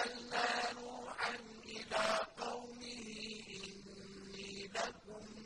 أَرْسَلْنَا نُوحًا إِلَىٰ قَوْمِهِ إِنِّي لَكُمْ